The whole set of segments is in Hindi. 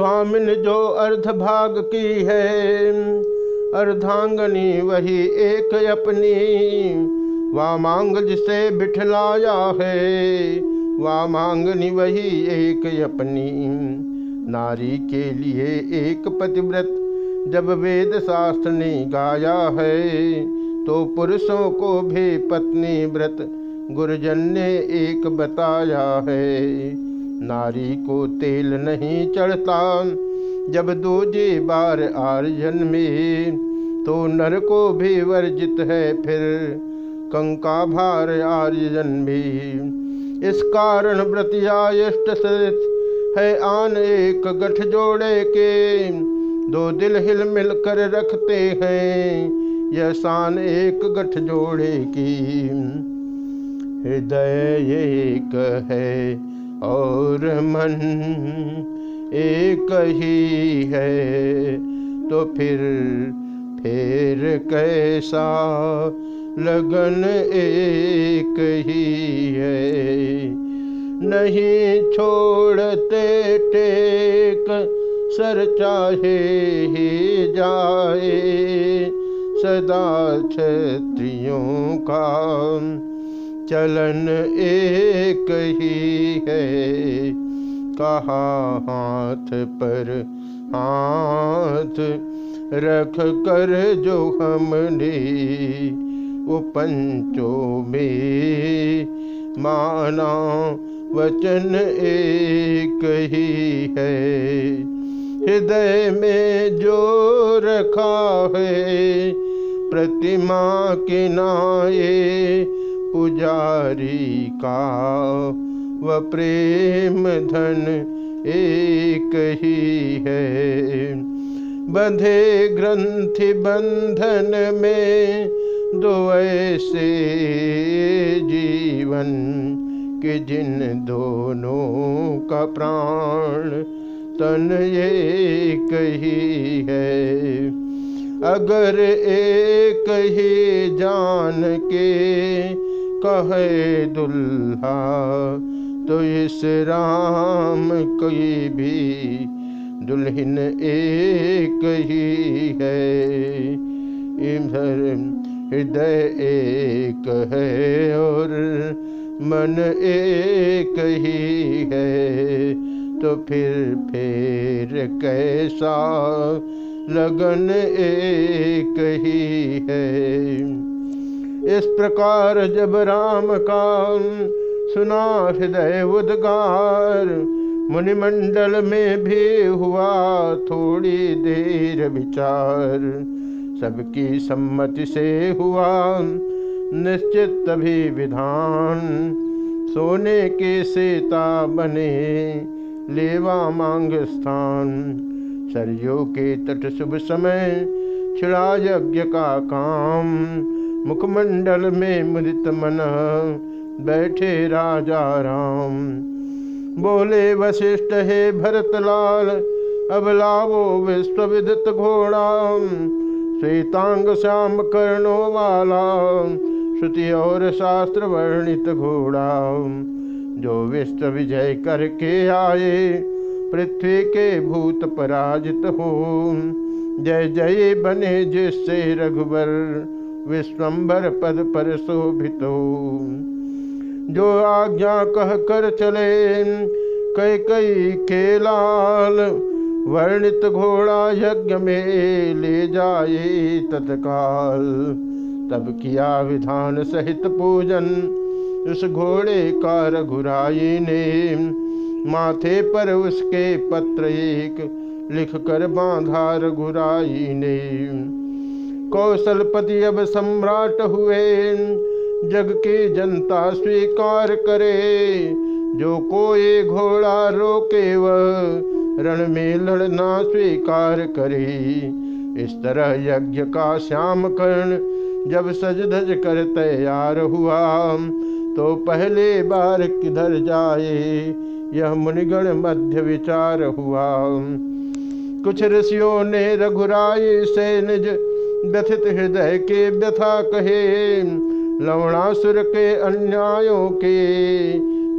स्वामिन जो अर्ध भाग की है, अर्धांगनी वही एक अपनी। वामांग जिसे बिठलाया है, वामांगनी वही एक अपनी। नारी के लिए एक पतिव्रत, जब वेद शास्त्र ने गाया है तो पुरुषों को भी पत्नी व्रत, गुरुजन ने एक बताया है। नारी को तेल नहीं चढ़ता। जब दूजे बार आर्यन में तो नर को भी वर्जित है फिर। कंका भार आर्यजन भी इस कारण व्रतिया इष्ट है आन एक गठ जोड़े के। दो दिल हिल मिल कर रखते हैं, यह शान एक गठ जोड़े की। हृदय एक है और मन एक ही है तो फिर फिर कैसा? लगन एक ही है। नहीं छोड़ते टेक, सर चाहे ही जाए, सदा क्षत्रियों का चलन एक ही है। कहा हाथ पर हाथ रख कर जो हमने वो पंचों में माना, वचन एक ही है। हृदय में जो रखा है, प्रतिमा के नाये पुजारी का व प्रेम धन एक ही है। बंधे ग्रंथि बंधन में दो ऐसे जीवन के जिन दोनों का प्राण तन एक ही है। अगर एक ही जान के कहे दुल्हा तो इस राम कोई भी दुल्हन एक ही है। इधर हृदय एक है और मन एक ही है तो फिर फिर कैसा लगन एक ही है। इस प्रकार जब राम का सुना हृदय उद्गार, मुनिमंडल में भी हुआ थोड़ी देर विचार। सबकी सम्मति से हुआ निश्चित तभी विधान सोने के सेता बने, लेवा मांग स्थान। सरयू के तट शुभ समय, छिड़ा यज्ञ का काम। मुखमंडल में मृत मन, बैठे राजा राम। बोले, वशिष्ठ हे भरतलाल, अब लावो विश्व विदित घोड़ा श्वेतांग श्याम कर्णो वाला, श्रुति और शास्त्र वर्णित घोड़ा जो विश्व विजय करके आए, पृथ्वी के भूत पराजित हो जय जय बने जिससे रघुबर विश्वम्भर पद पर शोभित जो आज्ञा कह कर चले कई कई के लाल वर्णित घोड़ा यज्ञ में ले जाए तत्काल। तब किया विधान सहित पूजन, उस घोड़े का रघुराई ने। माथे पर उसके पत्र एक लिख कर बांधा रघुराई ने। कौशलपति अब सम्राट हुए। जग की जनता स्वीकार करे। जो कोई घोड़ा रोके वह रण में लड़ना स्वीकार करे। इस तरह यज्ञ का श्याम कर्ण जब सज धज कर तैयार हुआ तो पहले बार किधर जाए, यह मुनिगण मध्य विचार हुआ। कुछ ऋषियों ने रघुराई से निज व्यथित हृदय के व्यथा कहे, लवणासुर के अन्यायों के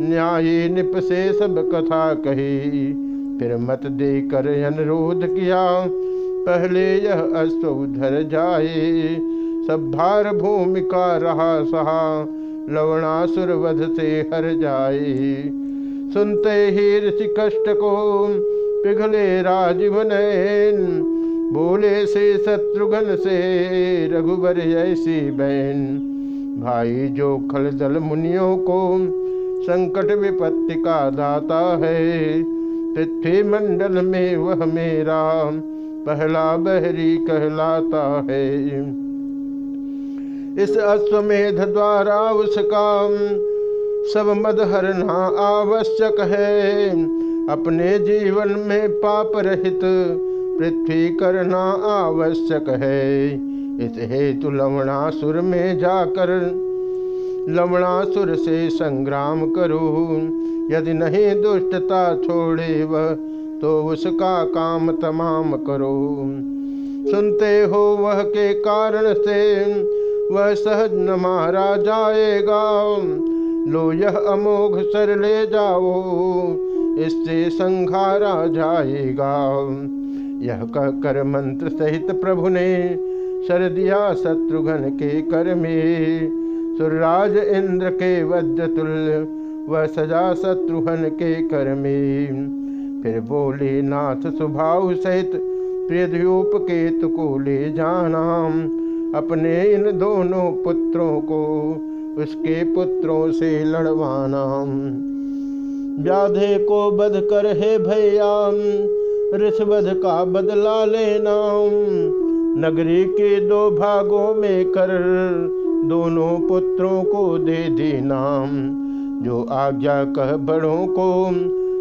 न्याय निप से सब कथा कही। फिर मत देकर अनुरोध किया, पहले यह अश्व उधर जाए। सब भार भूमिका रहा सहा, लवणासुर वध से हर जाए। सुनते ही ऋषि कष्ट को पिघले राजीव नयन बोले से शत्रुघ्न से रघुबर ऐसी बहन। भाई जो खल दल मुनियों को संकट विपत्ति का दाता है पृथ्वी मंडल में वह मेरा पहला बहरी कहलाता है। इस अश्वमेध द्वारा उसका सब मद हरना आवश्यक है। अपने जीवन में पाप रहित पृथ्वी करना आवश्यक है। इस हेतु लवणासुर में जाकर लवणासुर से संग्राम करो। यदि नहीं दुष्टता छोड़े वह तो उसका काम तमाम करो। सुनते हो वह के कारण से, वह सहज न मारा जाएगा। लो यह अमोघ सर ले जाओ, इससे संघारा जाएगा। यह कहकर मंत्र सहित प्रभु ने सर दिया शत्रुघ्न के कर में। सुरराज इंद्र के वज्र तुल्य वह सजा शत्रुघ्न के कर में। फिर बोले, नाथ सुभाव सहित प्रियद्यूप केतु को ले जाना अपने इन दोनों पुत्रों को उसके पुत्रों से लड़वाना व्याधे को बध कर हे भैया ऋषवध का बदला लेना नगरी के दो भागों में कर दोनों पुत्रों को दे देना जो आज्ञा कह बड़ों को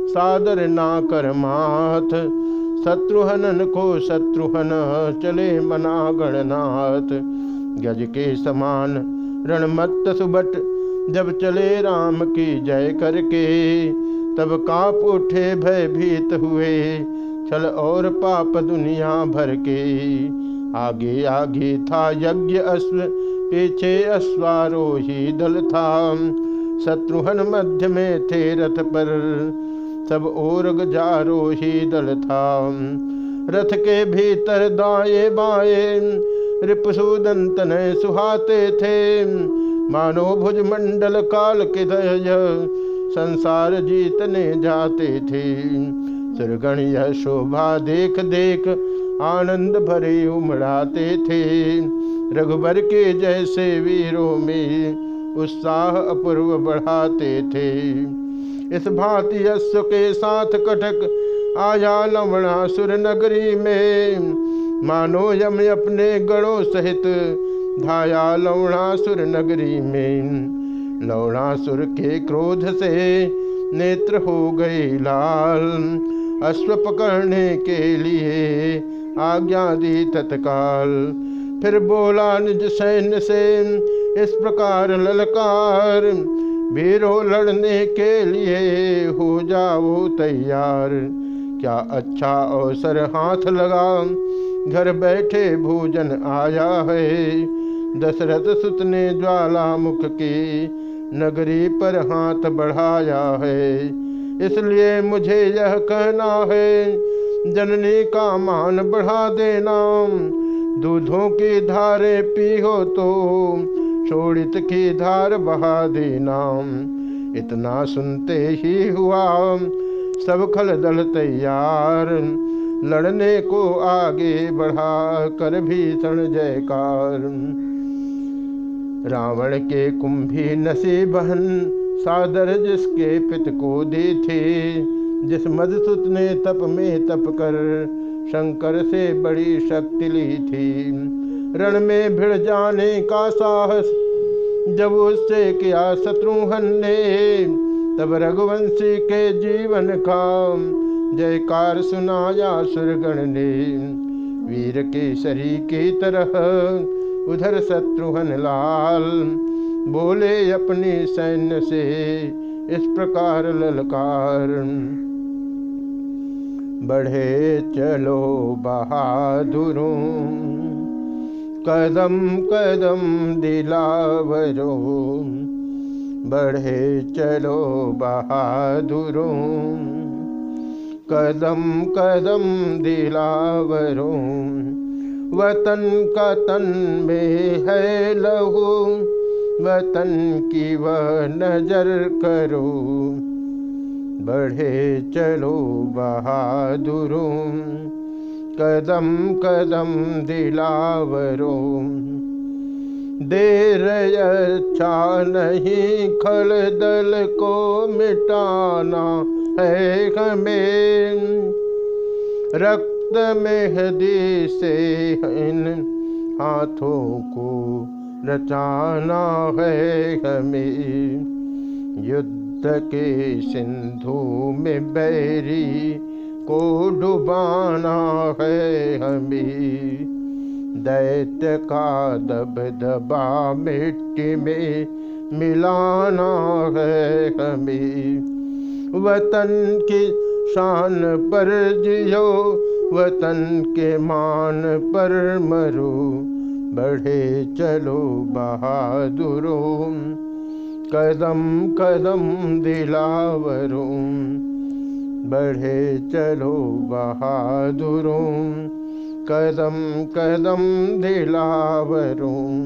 सादर ना कर माथ शत्रुहनन को शत्रुहन चले मना गणनाथ। गज के समान रणमत्त सुबट जब चले राम की जय करके, तब काप उठे भयभीत हुए। छल और पाप दुनिया भर के। आगे आगे था यज्ञ अश्व, पीछे अश्वारोही दल था। शत्रुहन मध्य में थे रथ पर, सब और गजारोही दल था। रथ के भीतर दाए बाए रिपसुदंतन सुहाते थे। मानो भुज मंडल काल के संसार जीतने जाते थे। सुरगण यह शोभा देख देख आनंद भरे उमड़ाते थे। रघुबर के जैसे वीरों में उत्साह अपूर्व बढ़ाते थे। इस भांति यश्व के साथ कटक आया लवणासुर नगरी में। मानो यम अपने गणों सहित धाया लवणासुर नगरी में। लवणासुर के क्रोध से नेत्र हो गए लाल। अश्व पकड़ने के लिए आज्ञा दी तत्काल। फिर बोला, निज सैन्य से इस प्रकार ललकार, वीरों लड़ने के लिए हो जाओ तैयार। क्या अच्छा अवसर हाथ लगा, घर बैठे भोजन आया है। दशरथ सुत ने ज्वालामुख की नगरी पर हाथ बढ़ाया है। इसलिए मुझे यह कहना है, जननी का मान बढ़ा देना। दूधों की धारे पी हो तो छोड़ित की धार बहा देना। इतना सुनते ही हुआ, सब खल दल तैयार। लड़ने को आगे बढ़ा कर भीषण जयकार। रावण के कुंभी नसी बहन सादर जिसके पित को दी थी जिस मधुसुत ने तप में तप कर शंकर से बड़ी शक्ति ली थी। रण में भिड़ जाने का साहस, जब उससे किया शत्रुघ्न ने तब रघुवंशी के जीवन का जयकार सुनाया सुरगण ने। वीर केसरी की तरह उधर शत्रुघ्न लाल बोले अपने सैन्य से इस प्रकार ललकार। बढ़े चलो बहादुरों, कदम कदम दिलावरो। बढ़े चलो बहादुरों, कदम कदम दिलावरों। वतन का तन में है लहू वतन की वह नज़र करो। बढ़े चलो बहादुरों, कदम कदम दिलावरों। देर अच्छा नहीं खल दल को मिटाना है हमें। रक्त मेहदी से इन हाथों को रचाना है हमें। युद्ध के सिंधु में बैरी को डुबाना है हमें। दैत्य का दब दबा मिट्टी में मिलाना है हमें। वतन की शान पर जियो, वतन के मान पर मरो। बढ़े चलो बहादुरों। कदम कदम दिलावरों। बढ़े चलो बहादुरों। कदम कदम दिलावरों।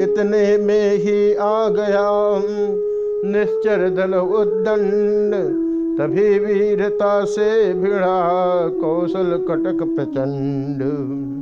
इतने में ही आ गया निश्चर दल उद्दंड। तभी वीरता से भिड़ा कौशल कटक प्रचंड।